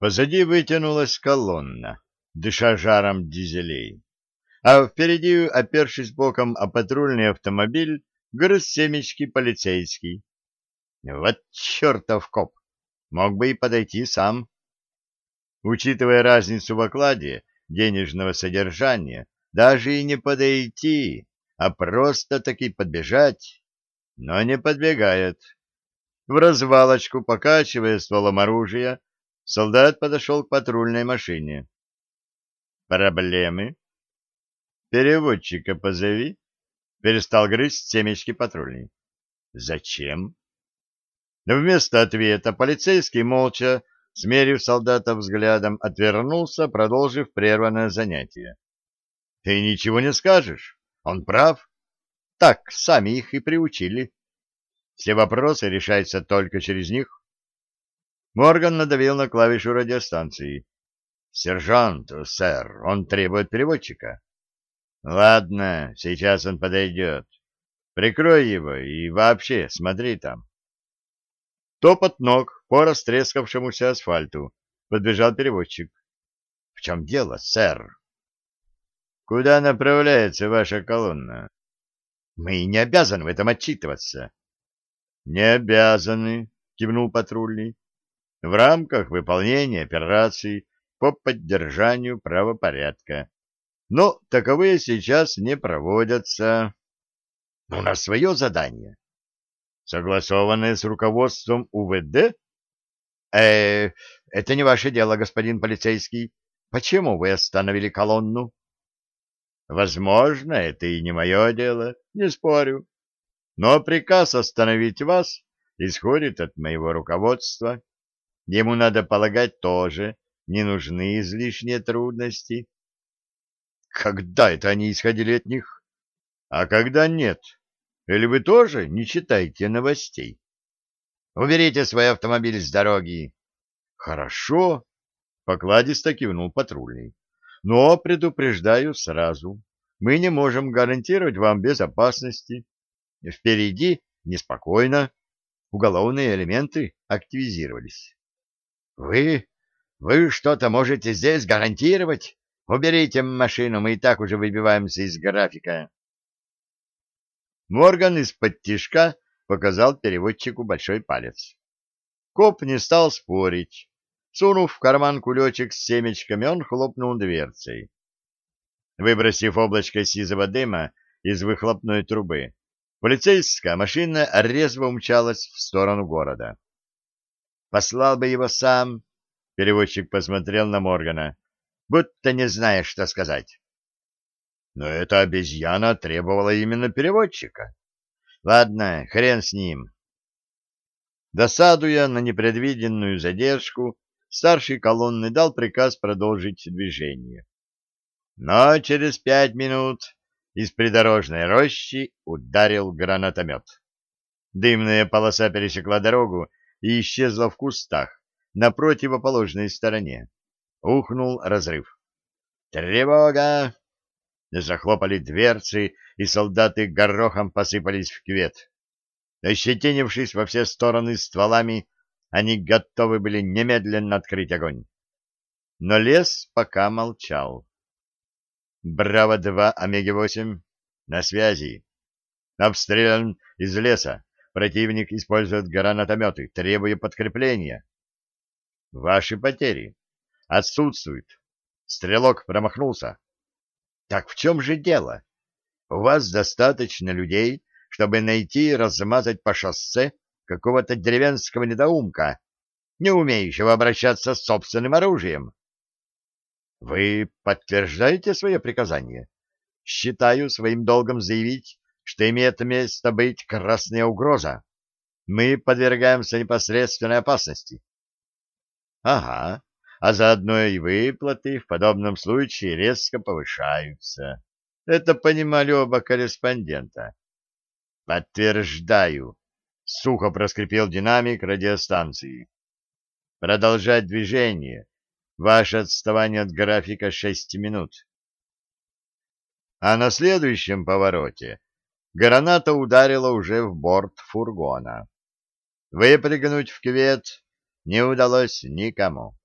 Позади вытянулась колонна, дыша жаром дизелей. А впереди, опершись боком о патрульный автомобиль, грыз семечки полицейский. Вот чертов коп! Мог бы и подойти сам. Учитывая разницу в окладе денежного содержания, даже и не подойти, а просто-таки подбежать, но не подбегает. В развалочку, покачивая стволом оружия, солдат подошел к патрульной машине. «Проблемы?» «Переводчика позови», — перестал грызть семечки патрульный. «Зачем?» Но вместо ответа полицейский молча, смерив солдата взглядом, отвернулся, продолжив прерванное занятие. «Ты ничего не скажешь? Он прав. Так, сами их и приучили». Все вопросы решаются только через них. Морган надавил на клавишу радиостанции. «Сержант, сэр, он требует переводчика». «Ладно, сейчас он подойдет. Прикрой его и вообще смотри там». Топот ног по растрескавшемуся асфальту. Подбежал переводчик. — В чем дело, сэр? — Куда направляется ваша колонна? — Мы не обязаны в этом отчитываться. Не обязаны, кивнул патрульный. В рамках выполнения операций по поддержанию правопорядка. Но таковые сейчас не проводятся. У нас свое задание. Согласованное с руководством УВД? Э, это не ваше дело, господин полицейский. Почему вы остановили колонну? Возможно, это и не мое дело, не спорю но приказ остановить вас исходит от моего руководства. Ему, надо полагать, тоже не нужны излишние трудности. Когда это они исходили от них? А когда нет? Или вы тоже не читаете новостей? Уберите свой автомобиль с дороги. Хорошо, покладисто кивнул патрульный. Но предупреждаю сразу, мы не можем гарантировать вам безопасности. Впереди неспокойно, уголовные элементы активизировались. — Вы... вы что-то можете здесь гарантировать? Уберите машину, мы и так уже выбиваемся из графика. Морган из-под тишка показал переводчику большой палец. Коп не стал спорить. Сунув в карман кулечек с семечками, он хлопнул дверцей. Выбросив облачко сизого дыма из выхлопной трубы, Полицейская машина резво умчалась в сторону города. «Послал бы его сам», — переводчик посмотрел на Моргана, будто не зная, что сказать. Но эта обезьяна требовала именно переводчика. Ладно, хрен с ним. Досадуя на непредвиденную задержку, старший колонны дал приказ продолжить движение. Но через пять минут из придорожной рощи ударил гранатомет. Дымная полоса пересекла дорогу и исчезла в кустах на противоположной стороне. Ухнул разрыв. «Тревога!» Захлопали дверцы, и солдаты горохом посыпались в кювет. Ощетинившись во все стороны стволами, они готовы были немедленно открыть огонь. Но лес пока молчал. Браво-2, Омеги-8, на связи. Обстрелян из леса. Противник использует гранатометы, требуя подкрепления. Ваши потери. Отсутствуют. Стрелок промахнулся. Так в чем же дело? У вас достаточно людей, чтобы найти и размазать по шоссе какого-то деревенского недоумка, не умеющего обращаться с собственным оружием. Вы подтверждаете свое приказание? Считаю своим долгом заявить, что имеет место быть красная угроза. Мы подвергаемся непосредственной опасности. Ага, а заодно и выплаты в подобном случае резко повышаются. Это понимали оба корреспондента. Подтверждаю, сухо проскрипел динамик радиостанции. Продолжать движение Ваше отставание от графика шесть минут. А на следующем повороте граната ударила уже в борт фургона. Выпрыгнуть в кювет не удалось никому.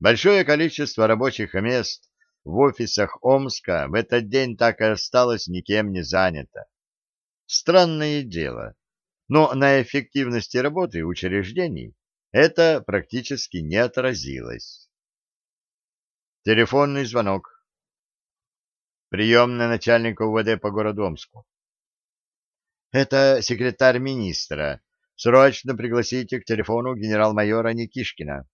Большое количество рабочих мест в офисах Омска в этот день так и осталось никем не занято. Странное дело, но на эффективности работы учреждений это практически не отразилось. Телефонный звонок. Приемная начальника УВД по городу Омску. Это секретарь министра. Срочно пригласите к телефону генерал-майора Никишкина.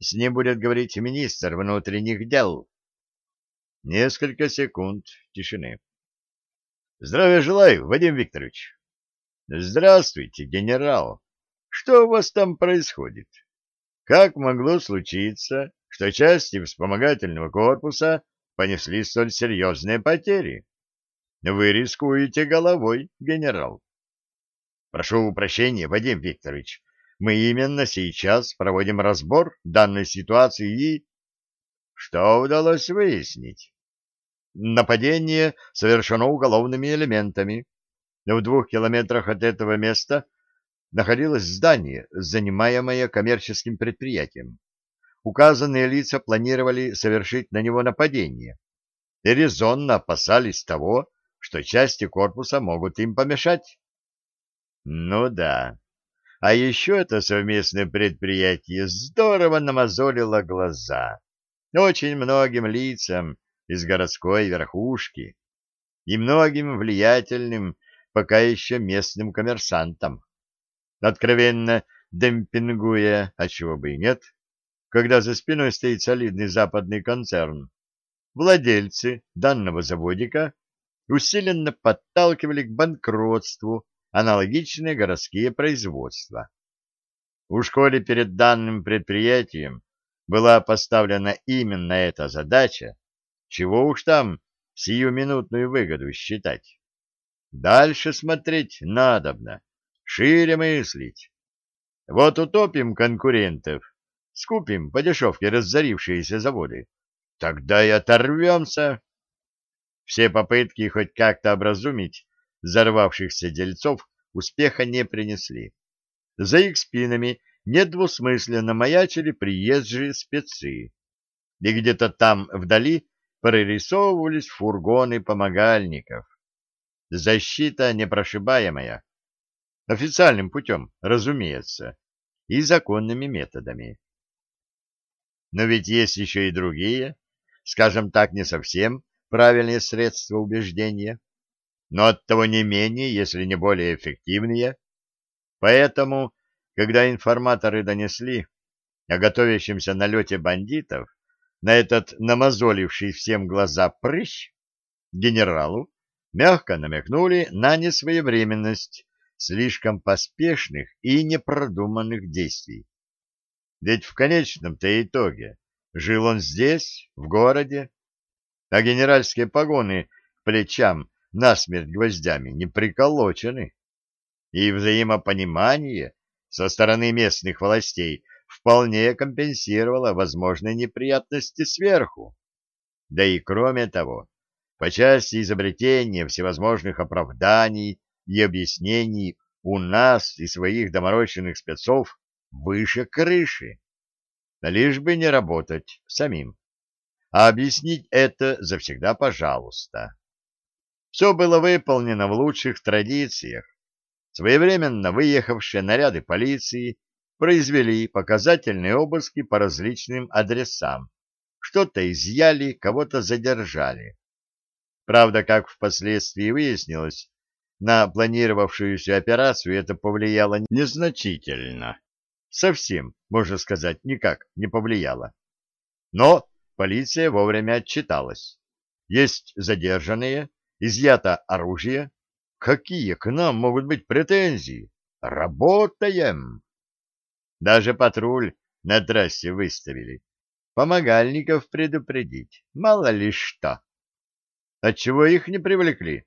С ним будет говорить министр внутренних дел. Несколько секунд тишины. Здравия желаю, Вадим Викторович. Здравствуйте, генерал. Что у вас там происходит? Как могло случиться, что части вспомогательного корпуса понесли столь серьезные потери? Вы рискуете головой, генерал. Прошу прощения, Вадим Викторович, мы именно сейчас проводим разбор данной ситуации и... Что удалось выяснить? Нападение совершено уголовными элементами. В двух километрах от этого места находилось здание, занимаемое коммерческим предприятием. Указанные лица планировали совершить на него нападение и резонно опасались того, что части корпуса могут им помешать. Ну да. А еще это совместное предприятие здорово намазолило глаза очень многим лицам из городской верхушки и многим влиятельным пока еще местным коммерсантам, откровенно демпингуя, а чего бы и нет, когда за спиной стоит солидный западный концерн. Владельцы данного заводика усиленно подталкивали к банкротству аналогичные городские производства. У школе перед данным предприятием была поставлена именно эта задача, чего уж там сиюминутную выгоду считать. Дальше смотреть надобно, шире мыслить. Вот утопим конкурентов, скупим по дешевке разорившиеся заводы, тогда и оторвемся. Все попытки хоть как-то образумить взорвавшихся дельцов успеха не принесли. За их спинами недвусмысленно маячили приезжие спецы, и где-то там вдали прорисовывались фургоны помогальников. Защита непрошибаемая. Официальным путем, разумеется, и законными методами. Но ведь есть еще и другие, скажем так, не совсем правильные средства убеждения, но оттого не менее, если не более эффективные. Поэтому, когда информаторы донесли о готовящемся налете бандитов на этот намазоливший всем глаза прыщ, генералу мягко намекнули на несвоевременность слишком поспешных и непродуманных действий. Ведь в конечном-то итоге жил он здесь, в городе, а генеральские погоны к плечам насмерть гвоздями не приколочены. И взаимопонимание со стороны местных властей вполне компенсировало возможные неприятности сверху. Да и кроме того, по части изобретения всевозможных оправданий и объяснений у нас и своих доморощенных спецов выше крыши. Лишь бы не работать самим. А объяснить это завсегда пожалуйста. Все было выполнено в лучших традициях. Своевременно выехавшие наряды полиции произвели показательные обыски по различным адресам. Что-то изъяли, кого-то задержали. Правда, как впоследствии выяснилось, на планировавшуюся операцию это повлияло незначительно. Совсем, можно сказать, никак не повлияло. Но полиция вовремя отчиталась. Есть задержанные, изъято оружие. Какие к нам могут быть претензии? Работаем! Даже патруль на трассе выставили. Помогальников предупредить, мало ли что. Отчего их не привлекли?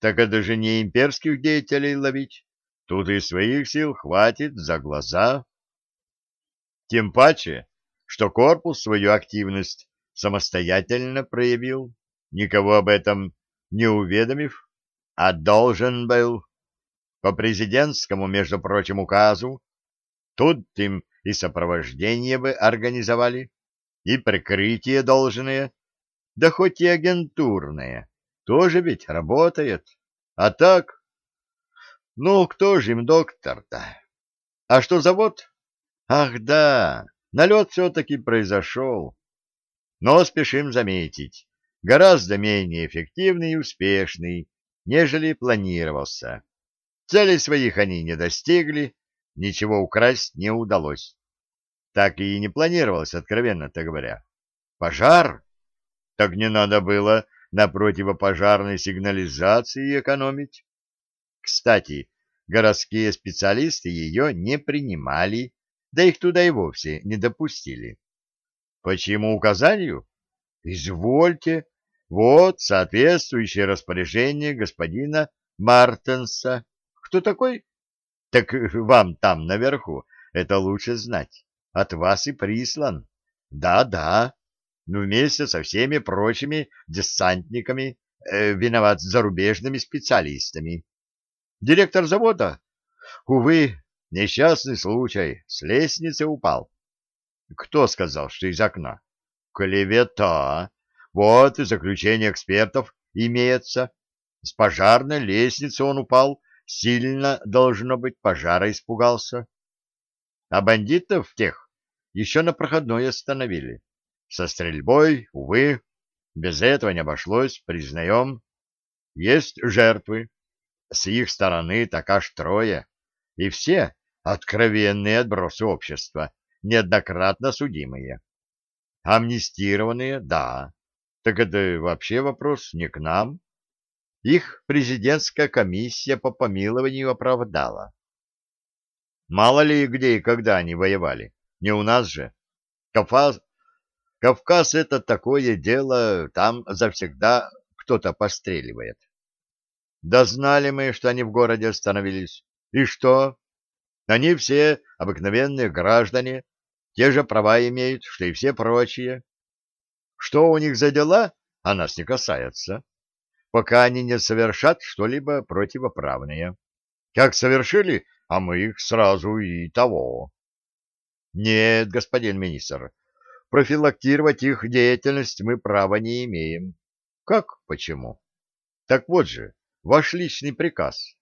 Так это же не имперских деятелей ловить. Тут и своих сил хватит за глаза. Тем паче, что корпус свою активность самостоятельно проявил, никого об этом не уведомив, а должен был. По президентскому, между прочим, указу, тут им и сопровождение бы организовали, и прикрытие должное, да хоть и агентурное, тоже ведь работает. А так... Ну, кто же им доктор-то? А что завод? Ах, да, налет все-таки произошел. Но спешим заметить, гораздо менее эффективный и успешный, нежели планировался. Целей своих они не достигли, ничего украсть не удалось. Так и не планировалось, откровенно-то говоря. Пожар? Так не надо было на противопожарной сигнализации экономить. Кстати, городские специалисты ее не принимали, да их туда и вовсе не допустили. Почему указанию? Извольте, вот соответствующее распоряжение господина Мартенса. Кто такой? Так вам там наверху это лучше знать. От вас и прислан. Да-да, ну вместе со всеми прочими десантниками, э, виноват зарубежными специалистами. Директор завода? Увы, несчастный случай, с лестницы упал. Кто сказал, что из окна? Клевета. Вот и заключение экспертов имеется. С пожарной лестницы он упал, сильно, должно быть, пожара испугался. А бандитов тех еще на проходной остановили. Со стрельбой, увы, без этого не обошлось, признаем. Есть жертвы. С их стороны так аж трое. И все откровенные отбросы общества, неоднократно судимые. Амнистированные, да. Так это вообще вопрос не к нам. Их президентская комиссия по помилованию оправдала. Мало ли где и когда они воевали. Не у нас же. Кавказ, Кавказ — это такое дело, там завсегда кто-то постреливает. Да знали мы, что они в городе остановились. И что? Они все обыкновенные граждане, те же права имеют, что и все прочие. Что у них за дела, а нас не касается пока они не совершат что-либо противоправное. Как совершили, а мы их сразу и того. Нет, господин министр, профилактировать их деятельность мы права не имеем. Как? Почему? Так вот же, ваш личный приказ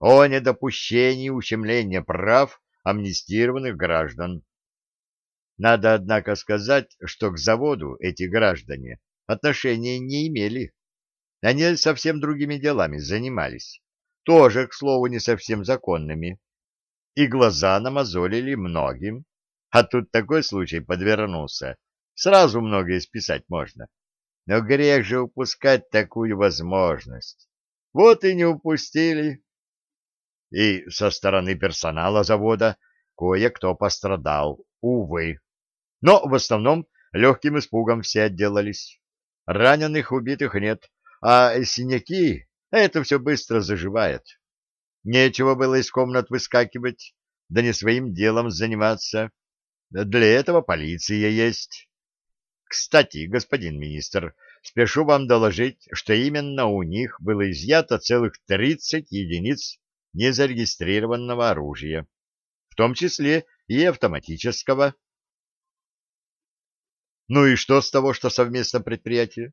о недопущении ущемления прав амнистированных граждан. Надо, однако, сказать, что к заводу эти граждане отношения не имели. Они совсем другими делами занимались, тоже, к слову, не совсем законными. И глаза намазолили многим. А тут такой случай подвернулся. Сразу многое списать можно. Но грех же упускать такую возможность. Вот и не упустили. И со стороны персонала завода кое-кто пострадал, увы. Но в основном легким испугом все отделались. Раненых, убитых нет, а синяки — это все быстро заживает. Нечего было из комнат выскакивать, да не своим делом заниматься. Для этого полиция есть. Кстати, господин министр, спешу вам доложить, что именно у них было изъято целых 30 единиц незарегистрированного оружия, в том числе и автоматического. Ну и что с того, что совместно предприятие?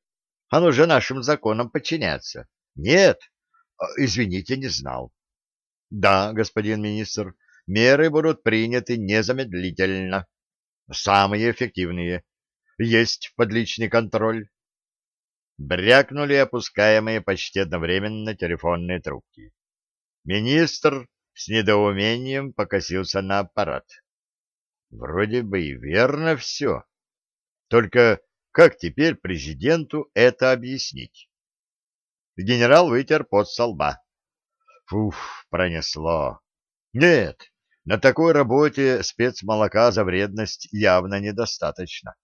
Оно же нашим законам подчиняется. Нет, а, извините, не знал. Да, господин министр, меры будут приняты незамедлительно. Самые эффективные. Есть подличный контроль. Брякнули опускаемые почти одновременно телефонные трубки. Министр с недоумением покосился на аппарат. Вроде бы и верно все. Только как теперь президенту это объяснить? Генерал вытер пот со лба. Фуф, пронесло. Нет, на такой работе спецмолока за вредность явно недостаточно.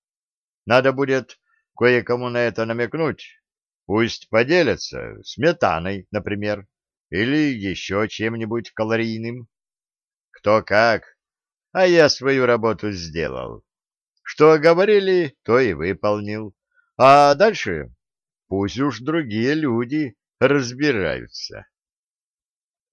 Надо будет кое-кому на это намекнуть. Пусть поделятся сметаной, например, или еще чем-нибудь калорийным. Кто как, а я свою работу сделал. Что говорили, то и выполнил. А дальше пусть уж другие люди разбираются.